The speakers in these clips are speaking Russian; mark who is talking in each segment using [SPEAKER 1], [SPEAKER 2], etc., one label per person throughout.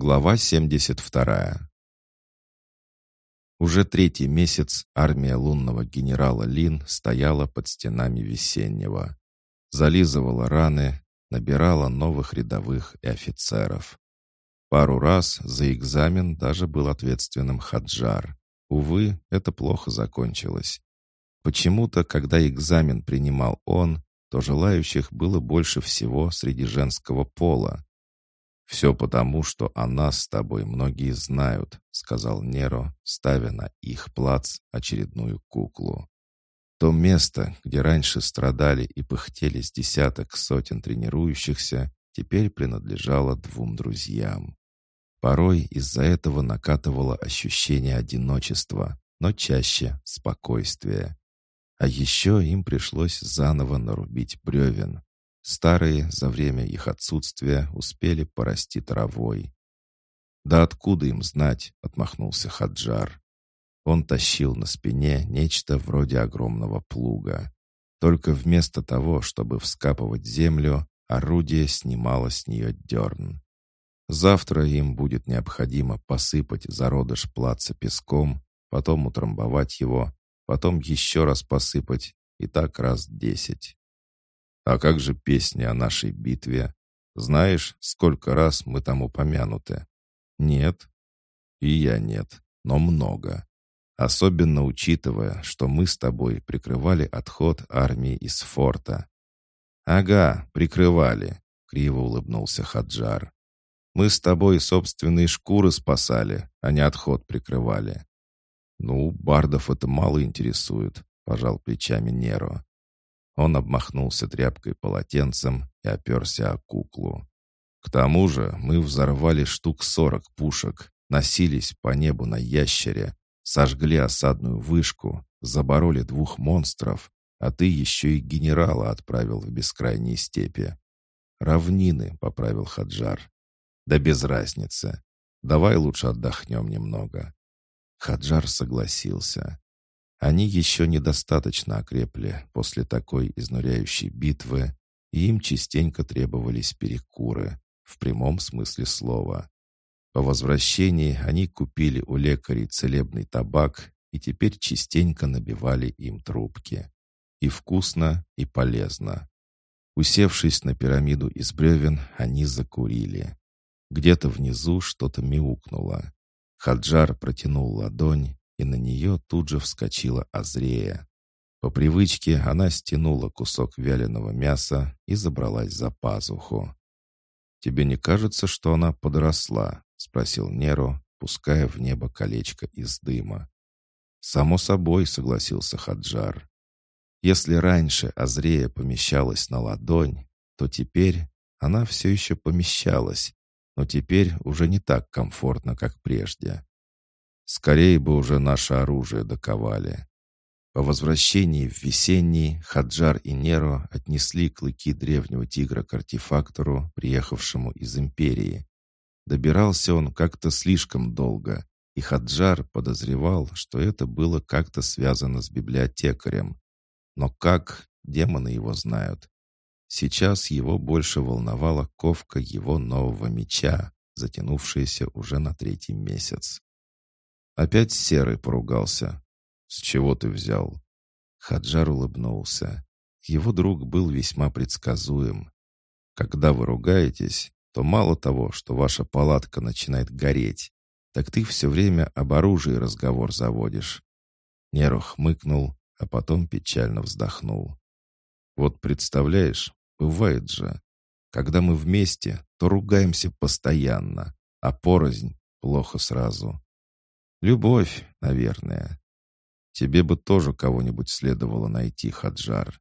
[SPEAKER 1] Глава 72. Уже третий месяц армия лунного генерала Лин стояла под стенами весеннего. Зализывала раны, набирала новых рядовых и офицеров. Пару раз за экзамен даже был ответственным Хаджар. Увы, это плохо закончилось. Почему-то, когда экзамен принимал он, то желающих было больше всего среди женского пола. «Все потому, что о нас с тобой многие знают», — сказал Неро, ставя на их плац очередную куклу. То место, где раньше страдали и пыхтели с десяток сотен тренирующихся, теперь принадлежало двум друзьям. Порой из-за этого накатывало ощущение одиночества, но чаще спокойствия. А еще им пришлось заново нарубить бревен, Старые за время их отсутствия успели порасти травой. «Да откуда им знать?» — отмахнулся Хаджар. Он тащил на спине нечто вроде огромного плуга. Только вместо того, чтобы вскапывать землю, орудие снимало с нее дерн. Завтра им будет необходимо посыпать зародыш плаца песком, потом утрамбовать его, потом еще раз посыпать, и так раз десять. А как же песни о нашей битве? Знаешь, сколько раз мы там упомянуты? Нет. И я нет, но много. Особенно учитывая, что мы с тобой прикрывали отход армии из форта. «Ага, прикрывали», — криво улыбнулся Хаджар. «Мы с тобой собственные шкуры спасали, а не отход прикрывали». «Ну, бардов это мало интересует», — пожал плечами Неро. Он обмахнулся тряпкой-полотенцем и оперся о куклу. К тому же мы взорвали штук сорок пушек, носились по небу на ящере, сожгли осадную вышку, забороли двух монстров, а ты еще и генерала отправил в бескрайние степи. «Равнины», — поправил Хаджар. «Да без разницы. Давай лучше отдохнем немного». Хаджар согласился. Они еще недостаточно окрепли после такой изнуряющей битвы, и им частенько требовались перекуры, в прямом смысле слова. По возвращении они купили у лекарей целебный табак и теперь частенько набивали им трубки. И вкусно, и полезно. Усевшись на пирамиду из бревен, они закурили. Где-то внизу что-то мяукнуло. Хаджар протянул ладонь, и на нее тут же вскочила Азрея. По привычке она стянула кусок вяленого мяса и забралась за пазуху. «Тебе не кажется, что она подросла?» — спросил Неро, пуская в небо колечко из дыма. «Само собой», — согласился Хаджар. «Если раньше Азрея помещалась на ладонь, то теперь она все еще помещалась, но теперь уже не так комфортно, как прежде. Скорее бы уже наше оружие доковали. По возвращении в весенний Хаджар и Неро отнесли клыки древнего тигра к артефактору, приехавшему из Империи. Добирался он как-то слишком долго, и Хаджар подозревал, что это было как-то связано с библиотекарем. Но как, демоны его знают. Сейчас его больше волновала ковка его нового меча, затянувшаяся уже на третий месяц. Опять Серый поругался. «С чего ты взял?» Хаджар улыбнулся. Его друг был весьма предсказуем. Когда вы ругаетесь, то мало того, что ваша палатка начинает гореть, так ты все время об оружии разговор заводишь. Неро хмыкнул, а потом печально вздохнул. Вот представляешь, бывает же, когда мы вместе, то ругаемся постоянно, а порознь плохо сразу. Любовь, наверное. Тебе бы тоже кого-нибудь следовало найти, Хаджар.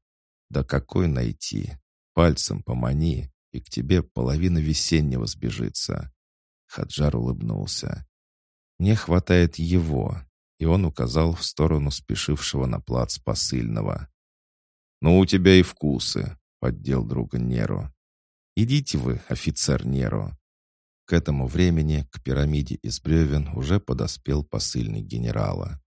[SPEAKER 1] Да какой найти? Пальцем помани, и к тебе половина весеннего сбежится. Хаджар улыбнулся. Мне хватает его, и он указал в сторону спешившего на плац посыльного. «Ну, у тебя и вкусы», — поддел друга Неро. «Идите вы, офицер Неро, к этому времени к пирамиде из бревен уже подоспел посыльный генерала.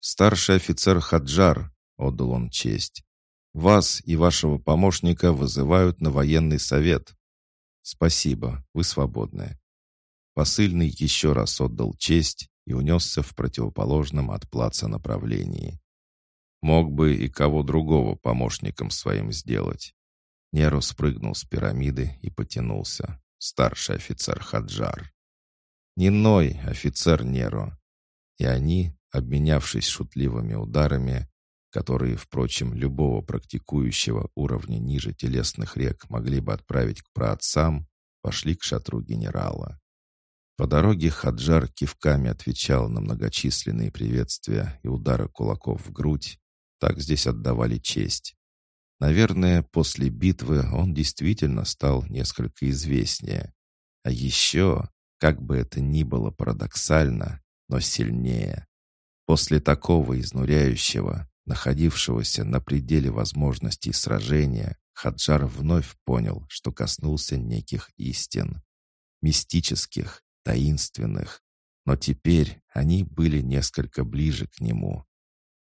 [SPEAKER 1] «Старший офицер Хаджар», — отдал он честь, — «вас и вашего помощника вызывают на военный совет». «Спасибо, вы свободны». посыльный еще раз отдал честь и унесся в противоположном от плаца направлении. Мог бы и кого другого помощником своим сделать. Неро спрыгнул с пирамиды и потянулся. Старший офицер Хаджар. Не ной, офицер Неро. И они, обменявшись шутливыми ударами, которые, впрочем, любого практикующего уровня ниже телесных рек могли бы отправить к праотцам, пошли к шатру генерала. По дороге Хаджар кивками отвечал на многочисленные приветствия и удары кулаков в грудь. Так здесь отдавали честь. Наверное, после битвы он действительно стал несколько известнее. А еще, как бы это ни было парадоксально, но сильнее. После такого изнуряющего, находившегося на пределе возможностей сражения, Хаджар вновь понял, что коснулся неких истин. Мистических, таинственных. Но теперь они были несколько ближе к нему.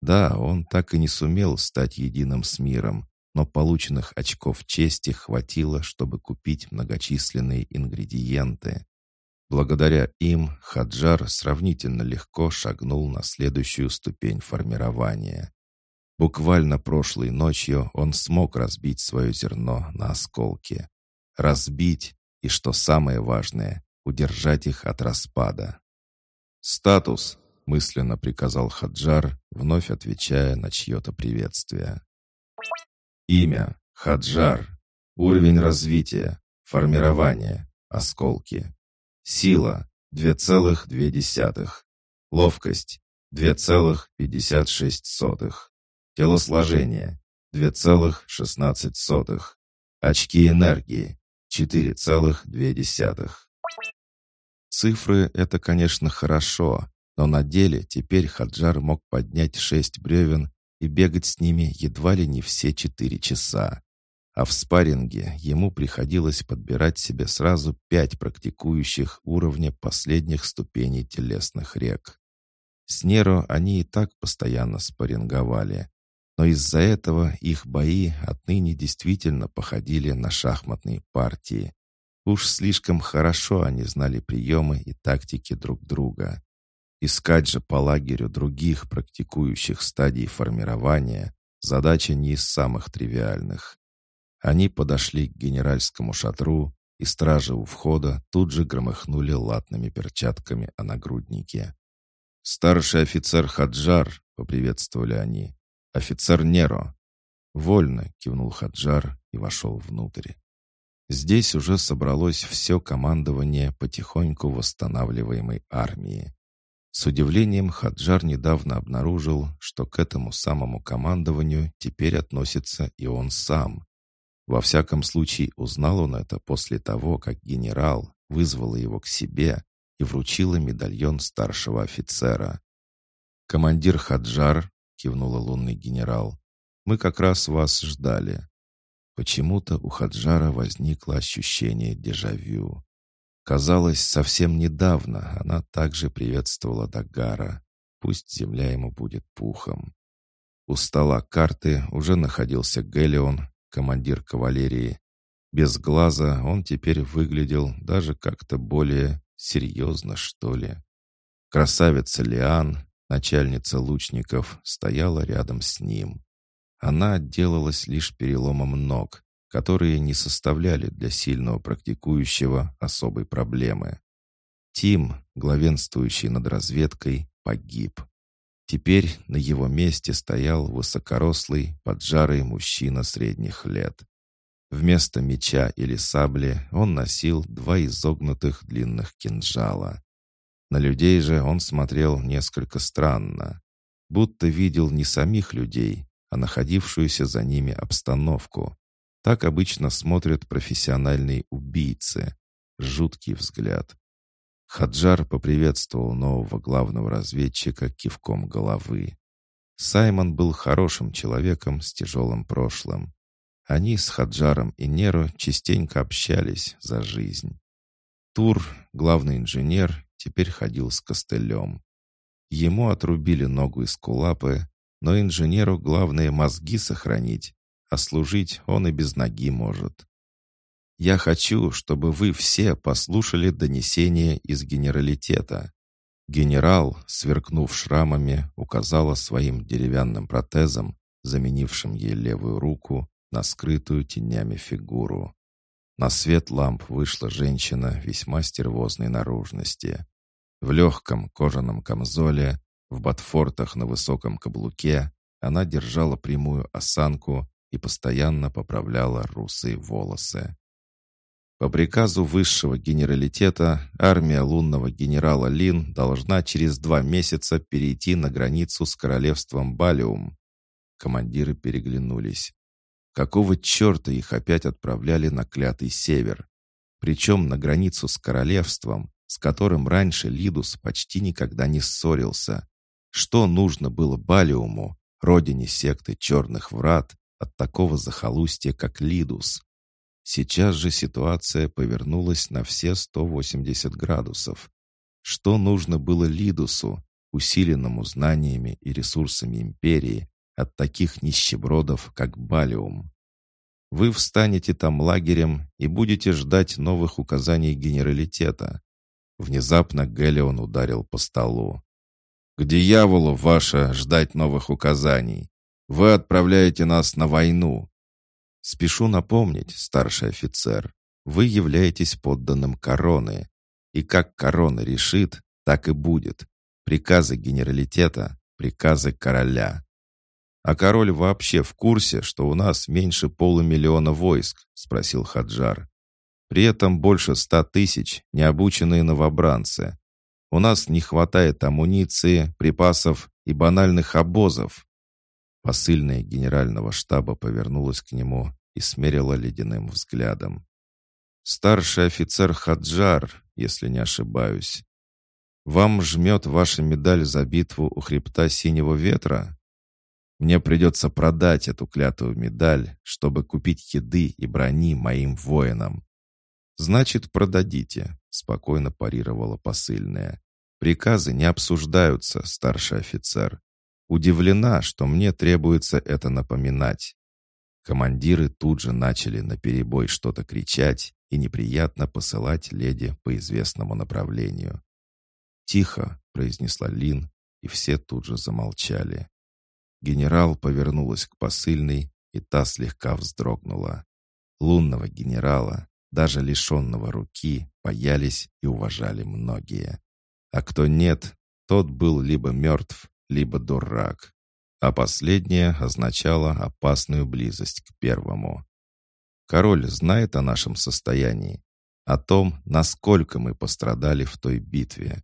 [SPEAKER 1] Да, он так и не сумел стать единым с миром, но полученных очков чести хватило, чтобы купить многочисленные ингредиенты. Благодаря им Хаджар сравнительно легко шагнул на следующую ступень формирования. Буквально прошлой ночью он смог разбить свое зерно на осколки. Разбить и, что самое важное, удержать их от распада. «Статус!» — мысленно приказал Хаджар, вновь отвечая на чье-то приветствие. «Имя — Хаджар. Уровень развития. Формирование. Осколки. Сила — 2,2. Ловкость — 2,56. Телосложение — 2,16. Очки энергии — 4,2. Цифры — это, конечно, хорошо, но на деле теперь Хаджар мог поднять шесть бревен и бегать с ними едва ли не все четыре часа. А в спарринге ему приходилось подбирать себе сразу пять практикующих уровня последних ступеней телесных рек. С Неро они и так постоянно спарринговали, но из-за этого их бои отныне действительно походили на шахматные партии. Уж слишком хорошо они знали приемы и тактики друг друга. Искать же по лагерю других практикующих стадий формирования задача не из самых тривиальных. Они подошли к генеральскому шатру, и стражи у входа тут же громыхнули латными перчатками о нагруднике. «Старший офицер Хаджар», — поприветствовали они, «Офицер Неро!» «Вольно!» — кивнул Хаджар и вошел внутрь. Здесь уже собралось все командование потихоньку восстанавливаемой армии. С удивлением Хаджар недавно обнаружил, что к этому самому командованию теперь относится и он сам. Во всяком случае, узнал он это после того, как генерал вызвал его к себе и вручила медальон старшего офицера. Командир Хаджар — кивнула лунный генерал. «Мы как раз вас ждали». Почему-то у Хаджара возникло ощущение дежавю. Казалось, совсем недавно она также приветствовала Дагара. Пусть земля ему будет пухом. У стола карты уже находился Гелион, командир кавалерии. Без глаза он теперь выглядел даже как-то более серьезно, что ли. Красавица Лиан, Начальница лучников стояла рядом с ним. Она отделалась лишь переломом ног, которые не составляли для сильного практикующего особой проблемы. Тим, главенствующий над разведкой, погиб. Теперь на его месте стоял высокорослый, поджарый мужчина средних лет. Вместо меча или сабли он носил два изогнутых длинных кинжала. На людей же он смотрел несколько странно, будто видел не самих людей, а находившуюся за ними обстановку. Так обычно смотрят профессиональные убийцы. Жуткий взгляд. Хаджар поприветствовал нового главного разведчика кивком головы. Саймон был хорошим человеком с тяжелым прошлым. Они с Хаджаром и Неро частенько общались за жизнь. Тур, главный инженер, теперь ходил с костылем. Ему отрубили ногу из кулапы, но инженеру главное мозги сохранить, а служить он и без ноги может. Я хочу, чтобы вы все послушали донесение из генералитета. Генерал, сверкнув шрамами, указала своим деревянным протезом, заменившим ей левую руку, на скрытую тенями фигуру. На свет ламп вышла женщина весьма стервозной наружности. В легком кожаном камзоле, в ботфортах на высоком каблуке она держала прямую осанку и постоянно поправляла русые волосы. По приказу высшего генералитета армия лунного генерала Лин должна через два месяца перейти на границу с королевством Балиум. Командиры переглянулись. Какого черта их опять отправляли на клятый север? Причем на границу с королевством, с которым раньше Лидус почти никогда не ссорился. Что нужно было Балиуму, родине секты Черных Врат, от такого захолустья, как Лидус? Сейчас же ситуация повернулась на все 180 градусов. Что нужно было Лидусу, усиленному знаниями и ресурсами империи, от таких нищебродов, как Балиум. Вы встанете там лагерем и будете ждать новых указаний генералитета. Внезапно Гелион ударил по столу. «К дьяволу ваше ждать новых указаний! Вы отправляете нас на войну!» «Спешу напомнить, старший офицер, вы являетесь подданным короны, и как корона решит, так и будет. Приказы генералитета, приказы короля. «А король вообще в курсе, что у нас меньше полумиллиона войск?» — спросил Хаджар. «При этом больше ста тысяч необученные новобранцы. У нас не хватает амуниции, припасов и банальных обозов». Посыльная генерального штаба повернулась к нему и смерила ледяным взглядом. «Старший офицер Хаджар, если не ошибаюсь. Вам жмет ваша медаль за битву у хребта Синего Ветра?» Мне придется продать эту клятую медаль, чтобы купить еды и брони моим воинам. Значит, продадите, спокойно парировала посыльная. Приказы не обсуждаются, старший офицер. Удивлена, что мне требуется это напоминать. Командиры тут же начали наперебой что-то кричать и неприятно посылать леди по известному направлению. «Тихо», — произнесла Лин, и все тут же замолчали. Генерал повернулась к посыльной, и та слегка вздрогнула. Лунного генерала, даже лишенного руки, боялись и уважали многие. А кто нет, тот был либо мертв, либо дурак. А последнее означало опасную близость к первому. Король знает о нашем состоянии, о том, насколько мы пострадали в той битве.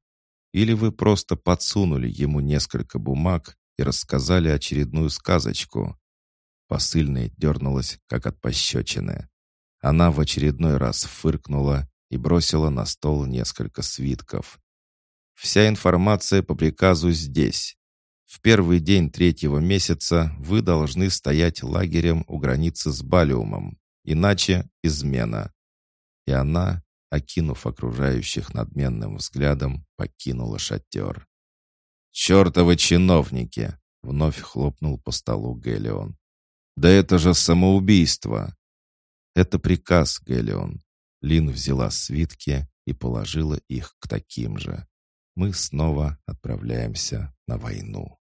[SPEAKER 1] Или вы просто подсунули ему несколько бумаг, и рассказали очередную сказочку. Посыльная дернулась, как от пощечины. Она в очередной раз фыркнула и бросила на стол несколько свитков. «Вся информация по приказу здесь. В первый день третьего месяца вы должны стоять лагерем у границы с Балиумом, иначе измена». И она, окинув окружающих надменным взглядом, покинула шатер. «Чертовы чиновники!» — вновь хлопнул по столу Гелион. «Да это же самоубийство!» «Это приказ, Гелион». Лин взяла свитки и положила их к таким же. Мы снова отправляемся на войну.